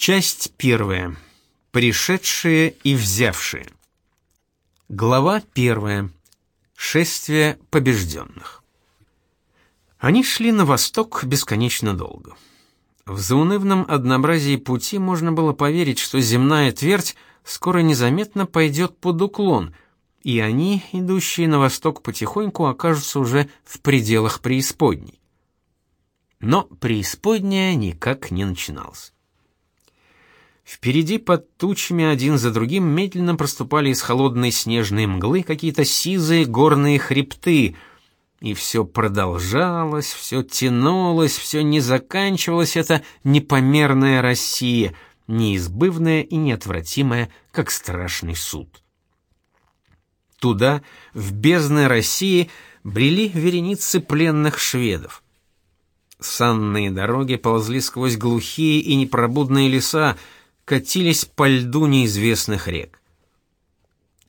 Часть первая. Пришедшие и взявшие. Глава первая. Шествие побежденных. Они шли на восток бесконечно долго. В заунывном однообразии пути можно было поверить, что земная твердь скоро незаметно пойдет под уклон, и они, идущие на восток потихоньку, окажутся уже в пределах преисподней. Но преисподняя никак не начиналась. Впереди под тучами один за другим медленно проступали из холодной снежной мглы какие-то сизые горные хребты, и все продолжалось, все тянулось, все не заканчивалось эта непомерная Россия, неизбывная и неотвратимая, как страшный суд. Туда, в бездны России, брели вереницы пленных шведов. Санные дороги ползли сквозь глухие и непробудные леса, катились по льду неизвестных рек.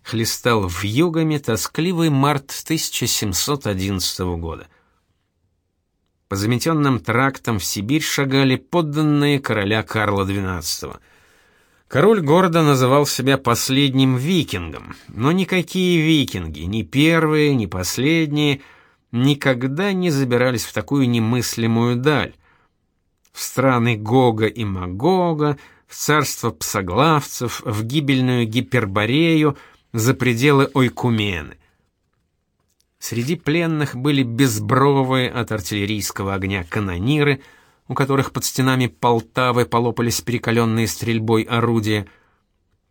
Хлестал в югами тоскливый март 1711 года. По заметенным трактам в Сибирь шагали подданные короля Карла XII. Король города называл себя последним викингом, но никакие викинги, ни первые, ни последние — никогда не забирались в такую немыслимую даль. В страны Гога и Магога, в царство псоглавцев, в гибельную Гиперборею, за пределы Ойкумены. Среди пленных были безбровые от артиллерийского огня канониры, у которых под стенами Полтавы полопались перекаленные стрельбой орудия —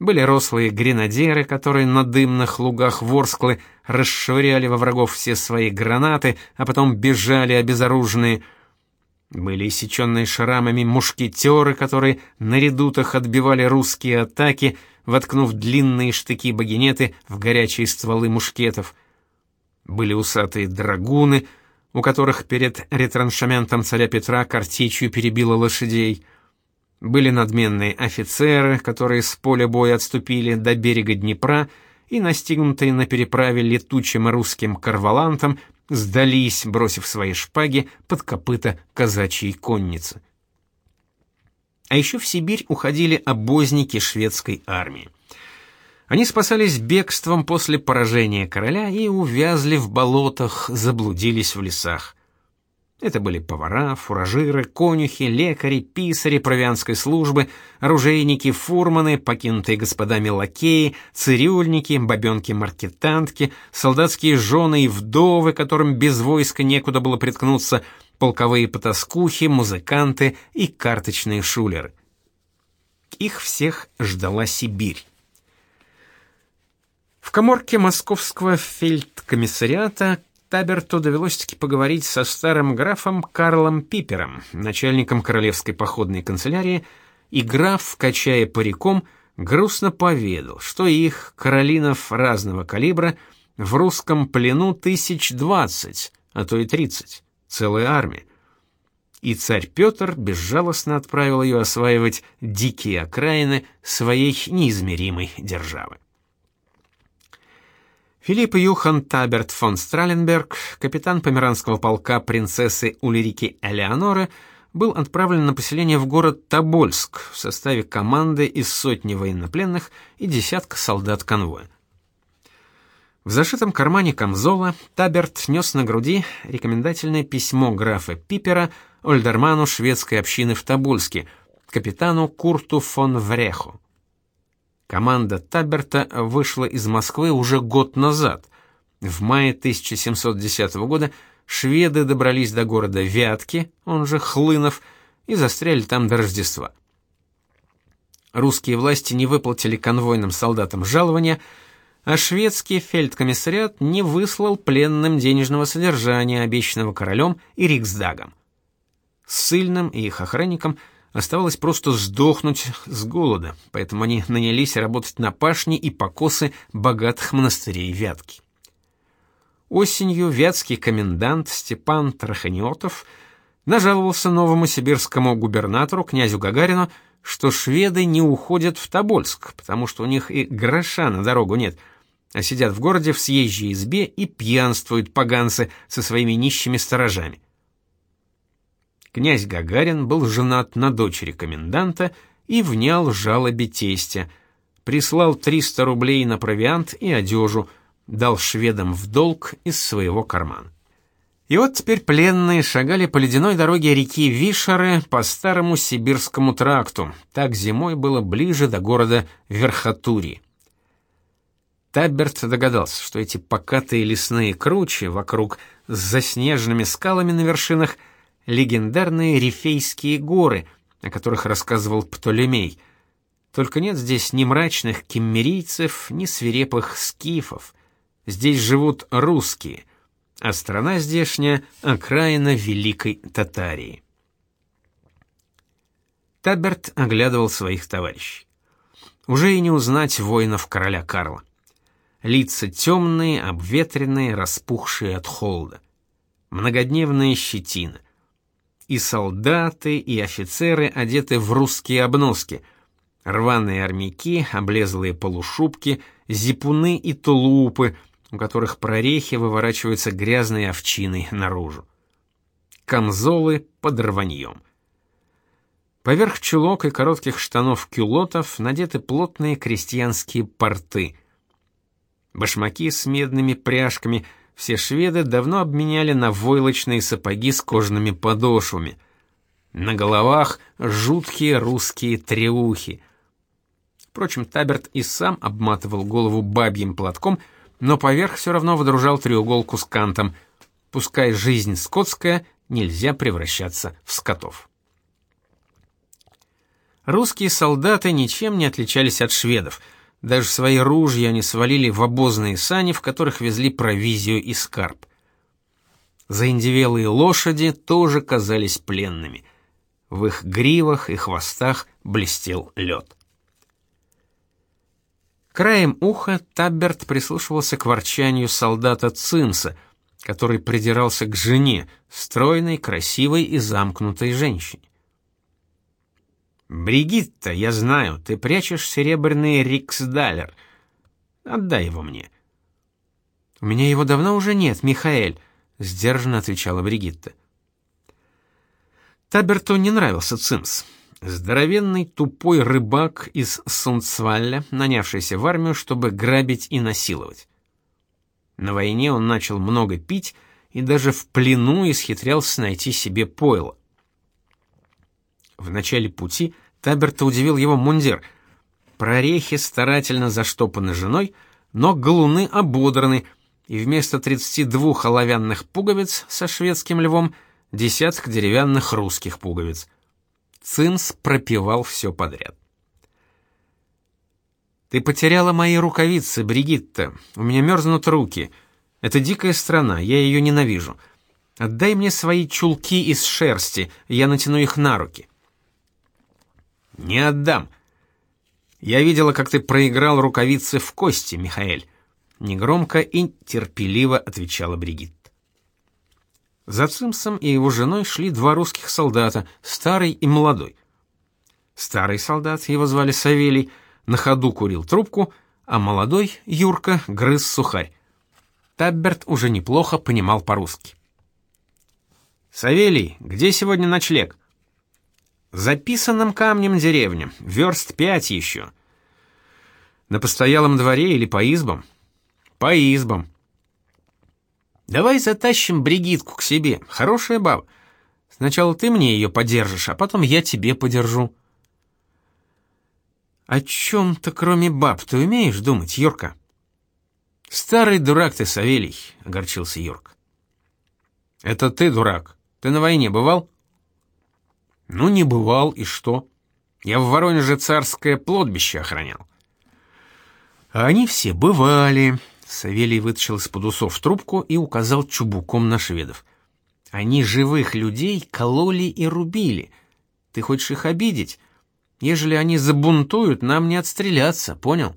были рослые гренадеры, которые на дымных лугах Ворсклы расшвыряли во врагов все свои гранаты, а потом бежали обезоруженные. Были иссеченные шрамами мушкетеры, которые на редутах отбивали русские атаки, воткнув длинные штыки-багинеты в горячие стволы мушкетов. Были усатые драгуны, у которых перед ретраншаментом царя Петра картечью перебило лошадей — были надменные офицеры, которые с поля боя отступили до берега Днепра и, настигнутые на переправе летучим русским карвалантом, сдались, бросив свои шпаги под копыта казачьей конницы. А еще в Сибирь уходили обозники шведской армии. Они спасались бегством после поражения короля и увязли в болотах, заблудились в лесах. Это были повара, фуражиры, конюхи, лекари, писари провианской службы, оружейники, фурманы, покинутые господами лакеи, цирюльники, бабенки-маркетантки, солдатские жены и вдовы, которым без войска некуда было приткнуться, полковые потаскухи, музыканты и карточные шулеры. Их всех ждала Сибирь. В коморке московского фельдкомиссариата Таберту довелось-таки поговорить со старым графом Карлом Пипером, начальником королевской походной канцелярии, и граф, качая париком, грустно поведал, что их, каролинов разного калибра, в русском плену тысяч двадцать, а то и тридцать, целая армия. И царь Петр безжалостно отправил ее осваивать дикие окраины своей неизмеримой державы. Филипп Юхан Таберт фон Страленберг, капитан померанского полка принцессы Ульрики Элеоноры, был отправлен на поселение в город Тобольск в составе команды из сотни военнопленных и десятка солдат конвоя. В зашитом кармане камзола Таберт нес на груди рекомендательное письмо графа Пипера Ольдерману шведской общины в Тобольске, капитану Курту фон Вреху. Команда Таберта вышла из Москвы уже год назад. В мае 1710 года шведы добрались до города Вятки, он же Хлынов, и застряли там до Рождества. Русские власти не выплатили конвойным солдатам жалования, а шведский фельдкомиссариат не выслал пленным денежного содержания, обещанного королем и Риксдагом. Ссыльным и их охранникам – Оставалось просто сдохнуть с голода, поэтому они нанялись работать на пашне и покосы богатых монастырей Вятки. Осенью вятский комендант Степан Траханиотов нажаловался новому сибирскому губернатору князю Гагарину, что шведы не уходят в Тобольск, потому что у них и гроша на дорогу нет, а сидят в городе в съезжей избе и пьянствуют поганцы со своими нищими сторожами. Князь Гагарин был женат на дочери коменданта и внял жалобе тестя. Прислал 300 рублей на провиант и одежу, дал шведам в долг из своего кармана. И вот теперь пленные шагали по ледяной дороге реки Вишеры по старому сибирскому тракту. Так зимой было ближе до города Верхотурье. Таберт догадался, что эти покатые лесные кручи вокруг с заснеженными скалами на вершинах — легендарные Рифейские горы, о которых рассказывал Птолемей. Только нет здесь ни мрачных киммерийцев, ни свирепых скифов. Здесь живут русские, а страна здешняя — окраина Великой Татарии. Таберт оглядывал своих товарищей. Уже и не узнать воинов короля Карла лица темные, обветренные, распухшие от холода. Многодневная щетина. И солдаты, и офицеры одеты в русские обноски. Рваные армяки, облезлые полушубки, зипуны и тулупы, у которых прорехи выворачиваются грязной овчиной наружу. Камзолы под рваньем. Поверх чулок и коротких штанов кюлотов надеты плотные крестьянские порты — Башмаки с медными пряжками все шведы давно обменяли на войлочные сапоги с кожаными подошвами. На головах жуткие русские треухи. Впрочем, Таберт и сам обматывал голову бабьим платком, но поверх все равно водружал треуголку с кантом. Пускай жизнь скотская, нельзя превращаться в скотов. Русские солдаты ничем не отличались от шведов — даже свои ружья они свалили в обозные сани, в которых везли провизию и скарб. Заиндевелые лошади тоже казались пленными. В их гривах и хвостах блестел лед. Краем уха Табберт прислушивался к ворчанию солдата Цинса, который придирался к жене, стройной, красивой и замкнутой женщине. Бригитта, я знаю, ты прячешь серебряный риксдалер. Отдай его мне. У меня его давно уже нет, Михаэль, сдержанно отвечала Бригитта. Таберту не нравился Цимс. Здоровенный тупой рыбак из Сунцвалля, нанявшийся в армию, чтобы грабить и насиловать. На войне он начал много пить и даже в плену исхитрялся найти себе пойло. В начале пути Таберта удивил его мундир. Прорехи старательно заштопаны женой, но галуны ободраны, и вместо 32 оловянных пуговиц со шведским львом десяток деревянных русских пуговиц. Цинс пропевал все подряд. «Ты потеряла мои рукавицы, Бригитта. У меня мерзнут руки. Это дикая страна, я ее ненавижу. Отдай мне свои чулки из шерсти, я натяну их на руки». Не отдам. Я видела, как ты проиграл рукавицы в кости, Михаэль. Негромко и терпеливо отвечала Бригитта. За Цимсом и его женой шли два русских солдата, старый и молодой. Старый солдат, его звали Савелий, на ходу курил трубку, а молодой, Юрка, грыз сухарь. Табберт уже неплохо понимал по-русски. «Савелий, где сегодня ночлег?» Записанным камнем деревня, верст пять еще. На постоялом дворе или по избам? По избам. Давай затащим Бригитку к себе, хорошая баба. Сначала ты мне ее подержишь, а потом я тебе подержу. О чем-то кроме баб ты умеешь думать, Юрка? Старый дурак ты, Савелий, огорчился Юрк. Это ты дурак. Ты на войне бывал? Ну, не бывал, и что? Я в Воронеже царское плотбище охранял. А они все бывали. Савелий вытащил из-под усов трубку и указал чубуком на шведов. Они живых людей кололи и рубили. Ты хочешь их обидеть? Ежели они забунтуют, нам не отстреляться, понял?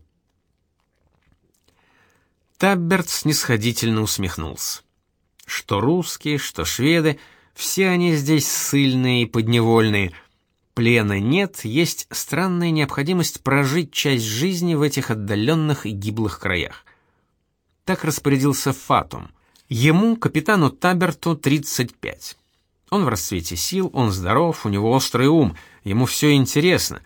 Табберт снисходительно усмехнулся. Что русские, что шведы — все они здесь сильные и подневольные. Плена нет, есть странная необходимость прожить часть жизни в этих отдаленных и гиблых краях. Так распорядился Фатум. Ему, капитану Таберту, 35. Он в расцвете сил, он здоров, у него острый ум, ему все интересно.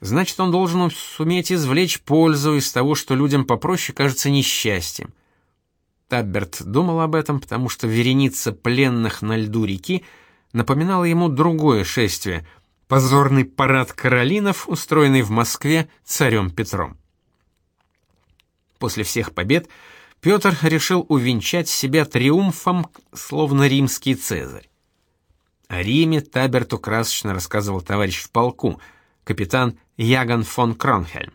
Значит, он должен суметь извлечь пользу из того, что людям попроще кажется несчастьем. Табберт думал об этом, потому что вереница пленных на льду реки напоминала ему другое шествие — позорный парад каролинов, устроенный в Москве царем Петром. После всех побед Петр решил увенчать себя триумфом, словно римский цезарь. О Риме Таберту красочно рассказывал товарищ в полку, капитан Яган фон Кронхельм.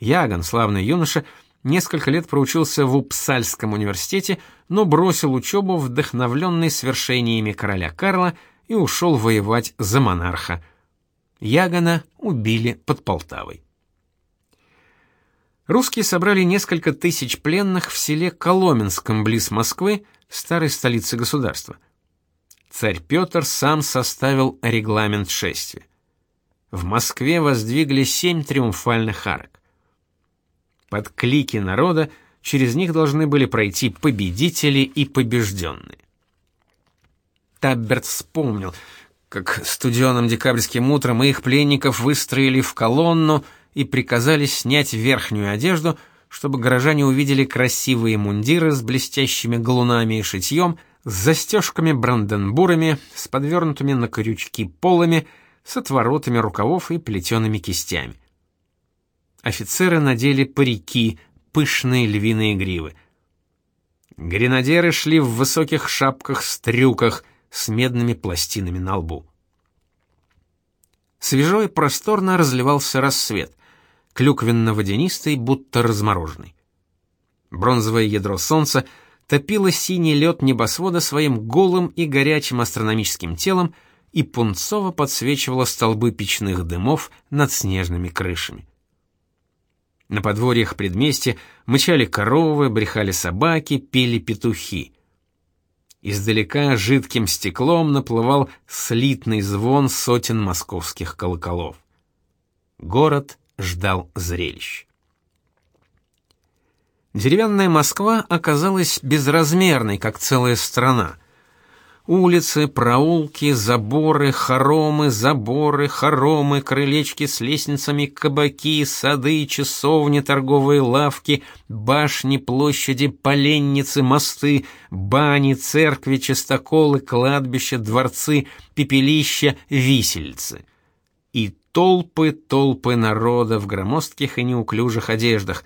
Яган, славный юноша, несколько лет проучился в Упсальском университете, но бросил учебу, вдохновленный свершениями короля Карла, и ушел воевать за монарха. Ягана убили под Полтавой. Русские собрали несколько тысяч пленных в селе Коломенском близ Москвы, старой столицы государства. Царь Петр сам составил регламент шествия. В Москве воздвигли семь триумфальных арок. Под клики народа через них должны были пройти победители и побежденные. Табберт вспомнил, как студеным декабрьским утром их пленников выстроили в колонну и приказали снять верхнюю одежду, чтобы горожане увидели красивые мундиры с блестящими галунами и шитьем, с застежками-бранденбурами, с подвернутыми на крючки полами, с отворотами рукавов и плетеными кистями. Офицеры надели парики, пышные львиные гривы. Гренадеры шли в высоких шапках-стрюках с медными пластинами на лбу. Свежо и просторно разливался рассвет, клюквенно-водянистый, будто размороженный. Бронзовое ядро солнца топило синий лед небосвода своим голым и горячим астрономическим телом и пунцово подсвечивало столбы печных дымов над снежными крышами. На подворьях предместья мычали коровы, брехали собаки, пели петухи. Издалека жидким стеклом наплывал слитный звон сотен московских колоколов. Город ждал зрелищ. Деревянная Москва оказалась безразмерной, как целая страна. Улицы, проулки, заборы, хоромы, заборы, хоромы, крылечки с лестницами, кабаки, сады, часовни, торговые лавки, башни, площади, поленницы, мосты, бани, церкви, частоколы, кладбища, дворцы, пепелища, висельцы. И толпы, толпы народа в громоздких и неуклюжих одеждах.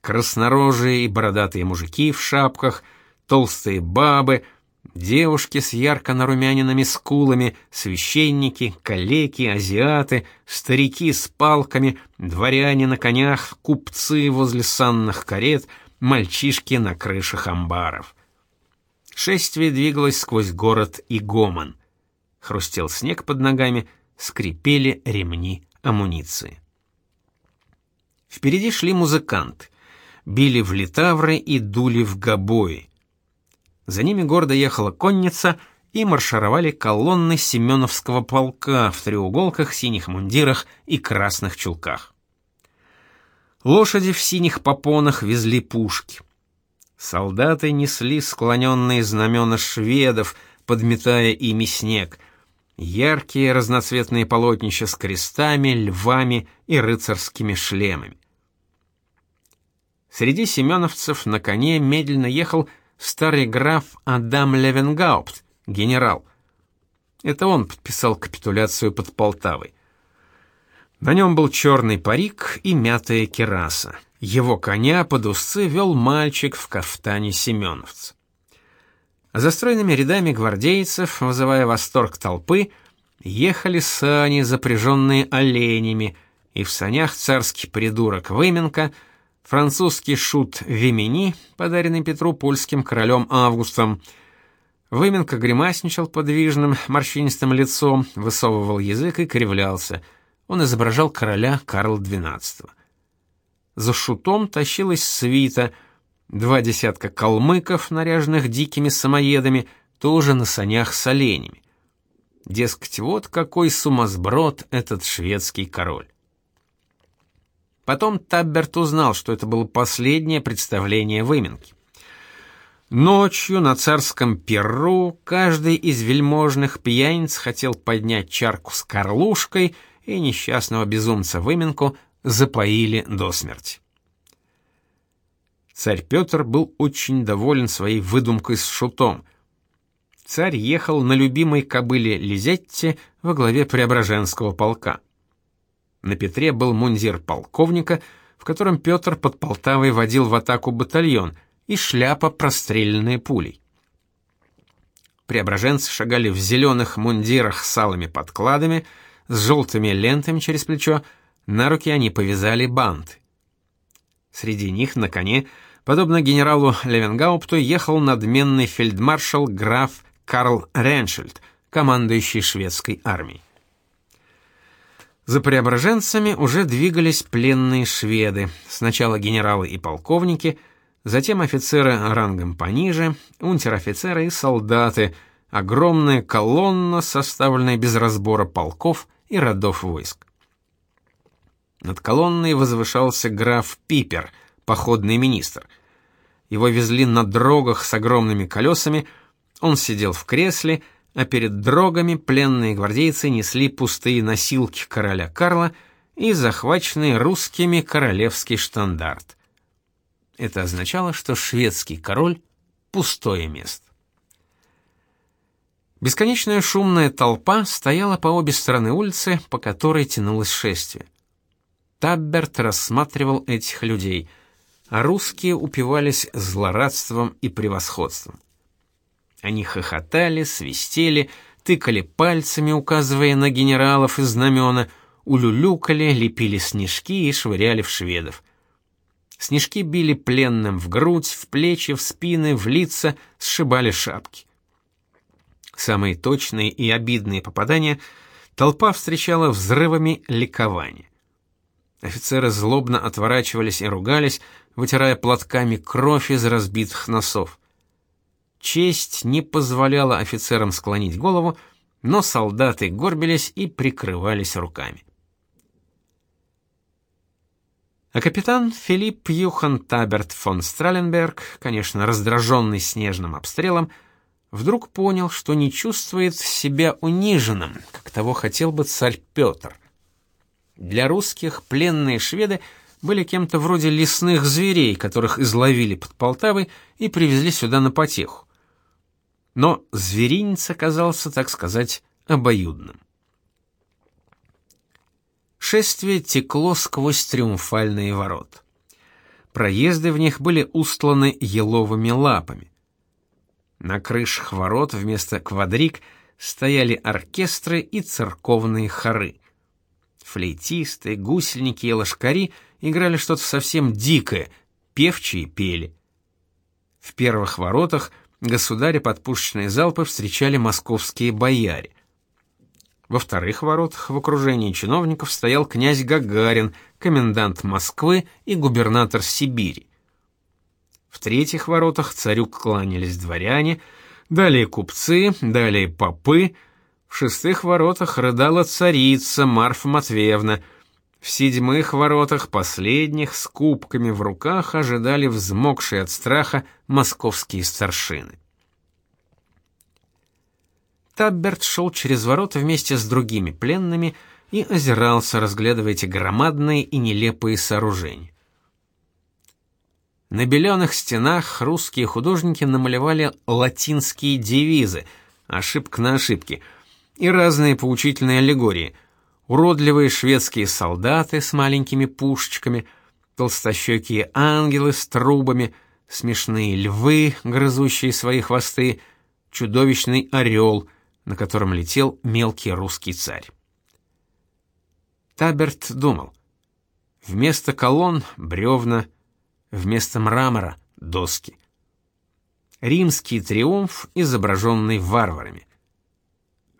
Краснорожие и бородатые мужики в шапках, толстые бабы — Девушки с ярко нарумяненными скулами, священники, калеки, азиаты, старики с палками, дворяне на конях, купцы возле санных карет, мальчишки на крышах амбаров. Шествие двигалось сквозь город и гомон. Хрустел снег под ногами, скрипели ремни амуниции. Впереди шли музыканты, били в литавры и дули в гобои. За ними гордо ехала конница, и маршировали колонны Семеновского полка в треуголках, синих мундирах и красных чулках. Лошади в синих попонах везли пушки. Солдаты несли склоненные знамена шведов, подметая ими снег. Яркие разноцветные полотнища с крестами, львами и рыцарскими шлемами. Среди семеновцев на коне медленно ехал старый граф Адам Левенгаупт, генерал. Это он подписал капитуляцию под Полтавой. На нем был черный парик и мятая кераса. Его коня под узцы вел мальчик в кафтане семеновца. За стройными рядами гвардейцев, вызывая восторг толпы, ехали сани, запряженные оленями, и в санях царский придурок Выменка — французский шут Вимени, подаренный Петру польским королем Августом. Выменка гримасничал подвижным, морщинистым лицом, высовывал язык и кривлялся. Он изображал короля Карла XII. За шутом тащилась свита, два десятка калмыков, наряженных дикими самоедами, тоже на санях с оленями. Дескать, вот какой сумасброд этот шведский король. Потом Табберт узнал, что это было последнее представление выменки. Ночью на царском перу каждый из вельможных пьяниц хотел поднять чарку с карлушкой и несчастного безумца Выменку запоили до смерти. Царь Петр был очень доволен своей выдумкой с шутом. Царь ехал на любимой кобыле Лизетте во главе Преображенского полка. На Петре был мундир полковника, в котором Петр под Полтавой водил в атаку батальон, и шляпа, простреленная пулей. Преображенцы шагали в зеленых мундирах с алыми подкладами, с желтыми лентами через плечо, на руки они повязали банты. Среди них на коне, подобно генералу Левенгаупту, ехал надменный фельдмаршал граф Карл Реншельд, командующий шведской армией. За преображенцами уже двигались пленные шведы, сначала генералы и полковники, затем офицеры рангом пониже, унтер-офицеры и солдаты, огромная колонна, составленная без разбора полков и родов войск. Над колонной возвышался граф Пипер, походный министр. Его везли на дрогах с огромными колесами, он сидел в кресле, а перед дрогами пленные гвардейцы несли пустые носилки короля Карла и захваченный русскими королевский штандарт. Это означало, что шведский король — пустое место. Бесконечная шумная толпа стояла по обе стороны улицы, по которой тянулось шествие. Табберт рассматривал этих людей, а русские упивались злорадством и превосходством. Они хохотали, свистели, тыкали пальцами, указывая на генералов и знамена, улюлюкали, лепили снежки и швыряли в шведов. Снежки били пленным в грудь, в плечи, в спины, в лица, сшибали шапки. Самые точные и обидные попадания толпа встречала взрывами ликования. Офицеры злобно отворачивались и ругались, вытирая платками кровь из разбитых носов. Честь не позволяла офицерам склонить голову, но солдаты горбились и прикрывались руками. А капитан Филипп Юхан Таберт фон Страленберг, конечно, раздраженный снежным обстрелом, вдруг понял, что не чувствует себя униженным, как того хотел бы царь Петр. Для русских пленные шведы были кем-то вроде лесных зверей, которых изловили под Полтавой и привезли сюда на потеху. Но зверинец оказался, так сказать, обоюдным. Шествие текло сквозь триумфальные ворота. Проезды в них были устланы еловыми лапами. На крышах ворот вместо квадрик стояли оркестры и церковные хоры. Флейтисты, гусельники и лошкари играли что-то совсем дикое, певчие пели. В первых воротах государя под пушечные залпы встречали московские бояре. Во вторых воротах в окружении чиновников стоял князь Гагарин, комендант Москвы и губернатор Сибири. В третьих воротах царю кланялись дворяне, далее купцы, далее попы — в шестых воротах рыдала царица Марфа Матвеевна. В седьмых воротах последних с кубками в руках ожидали взмокшие от страха московские старшины. Табберт шел через ворота вместе с другими пленными и озирался, разглядывая эти громадные и нелепые сооружения. На беленых стенах русские художники намалевали латинские девизы, ошибка на ошибке — и разные поучительные аллегории. Уродливые шведские солдаты с маленькими пушечками, толстощекие ангелы с трубами, смешные львы, грызущие свои хвосты, чудовищный орел, на котором летел мелкий русский царь. Таберт думал, вместо колонн — бревна, вместо мрамора — доски. Римский триумф, изображенный варварами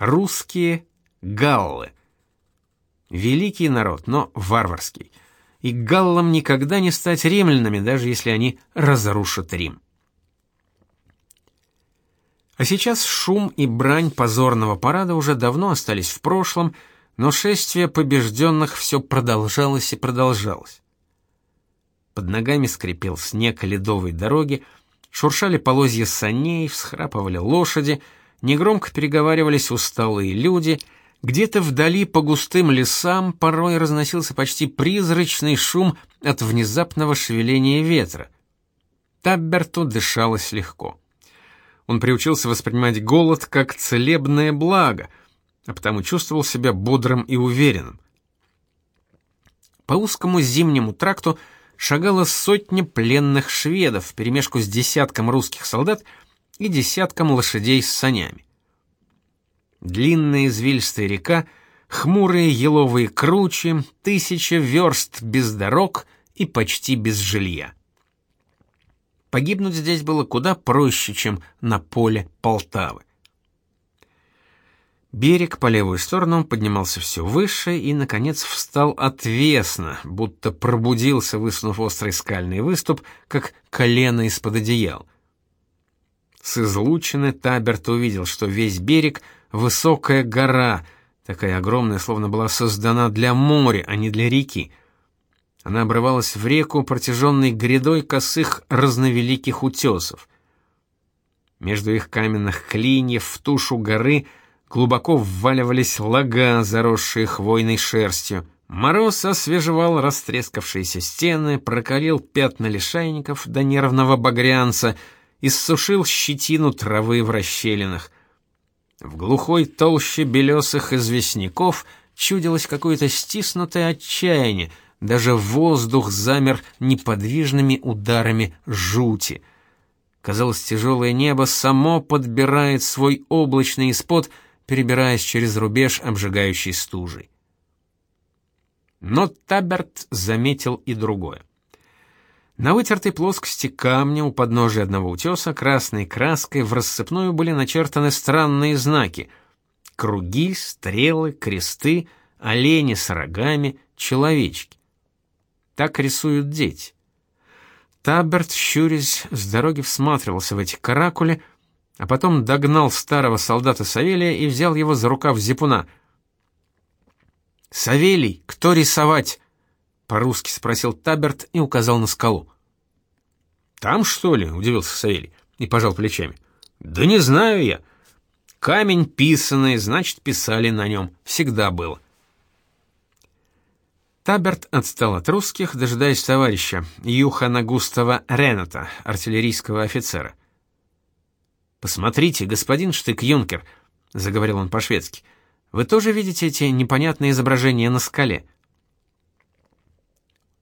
русские галлы. Великий народ, но варварский. И галлам никогда не стать римлянами, даже если они разрушат Рим. А сейчас шум и брань позорного парада уже давно остались в прошлом, но шествие побежденных все продолжалось и продолжалось. Под ногами скрипел снег ледовой дороги, шуршали полозья саней, всхрапывали лошади — Негромко переговаривались усталые люди, Где-то вдали по густым лесам порой разносился почти призрачный шум от внезапного шевеления ветра. Табберту дышалось легко. Он приучился воспринимать голод как целебное благо, а потому чувствовал себя бодрым и уверенным. По узкому зимнему тракту шагала сотня пленных шведов вперемешку с десятком русских солдат и десятком лошадей с санями. Длинная извилистая река, хмурые еловые кручи, тысяча верст без дорог и почти без жилья. Погибнуть здесь было куда проще, чем на поле Полтавы. Берег по левую сторону поднимался все выше и, наконец, встал отвесно, будто пробудился, высунув острый скальный выступ, как колено из-под одеял. С излучины Таберт увидел, что весь берег — высокая гора, такая огромная, словно была создана для моря, а не для реки. Она обрывалась в реку протяженной грядой косых разновеликих утесов. Между их каменных клиньев в тушу горы глубоко вваливались лага, заросшие хвойной шерстью. Мороз освежевал растрескавшиеся стены, прокалил пятна лишайников до нервного багрянца, иссушил щетину травы в расщелинах — в глухой толще белесых известняков чудилось какое-то стиснутое отчаяние, даже воздух замер неподвижными ударами жути. Казалось, тяжелое небо само подбирает свой облачный испод, перебираясь через рубеж обжигающей стужей. Но Таберт заметил и другое. На вытертой плоскости камня у подножия одного утеса красной краской в рассыпную были начертаны странные знаки: круги, стрелы, кресты, олени с рогами, человечки. Так рисуют дети. Таберт, щурясь, с дороги всматривался в эти каракули, а потом догнал старого солдата Савелия и взял его за рукав зипуна. «Савелий, кто рисовать?» По-русски спросил Таберт и указал на скалу. «Там, что ли?» — удивился Савелий и пожал плечами. «Да не знаю я. Камень писанный, значит, писали на нем. Всегда было». Таберт отстал от русских, дожидаясь товарища, Юхана Густава Рената, артиллерийского офицера. «Посмотрите, господин штык-юнкер», — заговорил он по-шведски, — «вы тоже видите эти непонятные изображения на скале?»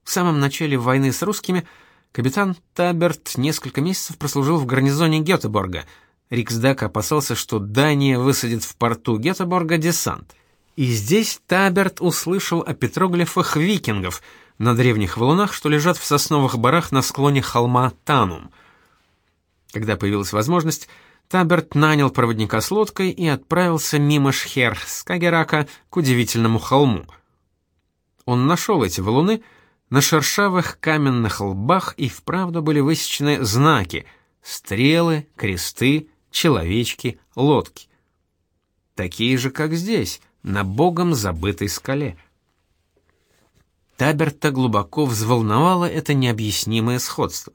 В самом начале войны с русскими капитан Таберт несколько месяцев прослужил в гарнизоне Гетеборга. Риксдаг опасался, что Дания высадит в порту Гетеборга десант. И здесь Таберт услышал о петроглифах викингов на древних валунах, что лежат в сосновых барах на склоне холма Танум. Когда появилась возможность, Таберт нанял проводника с лодкой и отправился мимо Шхер с к удивительному холму. Он нашел эти валуны, на шершавых каменных лбах и вправду были высечены знаки: стрелы, кресты, человечки, лодки. Такие же, как здесь, на богом забытой скале. Таберта глубоко взволновало это необъяснимое сходство.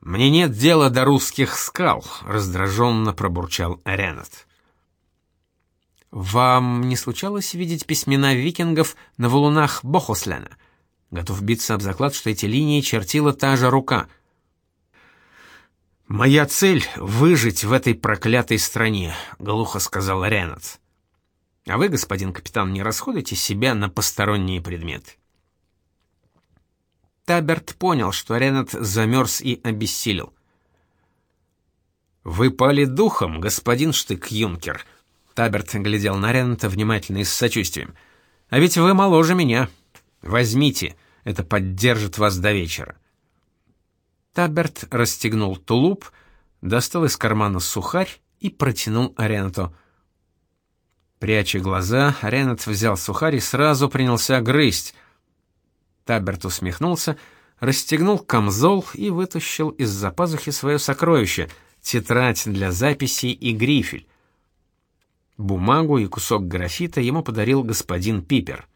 «Мне нет дела до русских скал», — раздраженно пробурчал Ренат. Вам не случалось видеть письмена викингов на валунах Бохослена? Готов биться об заклад, что эти линии чертила та же рука. Моя цель выжить в этой проклятой стране, глухо сказал Ренат. А вы, господин капитан, не расходуйте себя на посторонние предметы. Таберт понял, что Ренат замерз и обессилел. Вы пали духом, господин Штык-юнкер, Таберт глядел на Рента внимательно и с сочувствием. «А ведь вы моложе меня. Возьмите, это поддержит вас до вечера». Таберт расстегнул тулуп, достал из кармана сухарь и протянул Аренату. Пряча глаза, Аренат взял сухарь и сразу принялся грызть. Таберт усмехнулся, расстегнул камзол и вытащил из-за пазухи свое сокровище — тетрадь для записей и грифель. Бумагу и кусок графита ему подарил господин Пипер.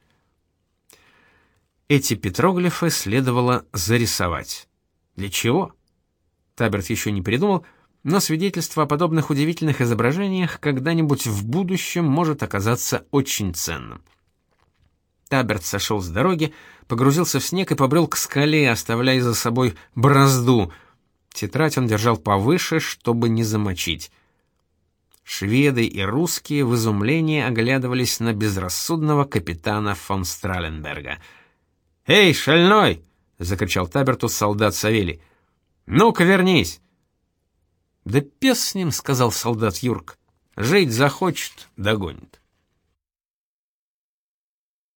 Эти петроглифы следовало зарисовать. Для чего? Таберт еще не придумал, но свидетельство о подобных удивительных изображениях когда-нибудь в будущем может оказаться очень ценным. Таберт сошел с дороги, погрузился в снег и побрел к скале, оставляя за собой борозду. Тетрадь он держал повыше, чтобы не замочить. Шведы и русские в изумлении оглядывались на безрассудного капитана фон Страленберга. «Эй, шальной!» — закричал Таберту солдат Савелий. «Ну-ка вернись!» «Да пес с ним», — сказал солдат Юрк. «Жить захочет, догонит».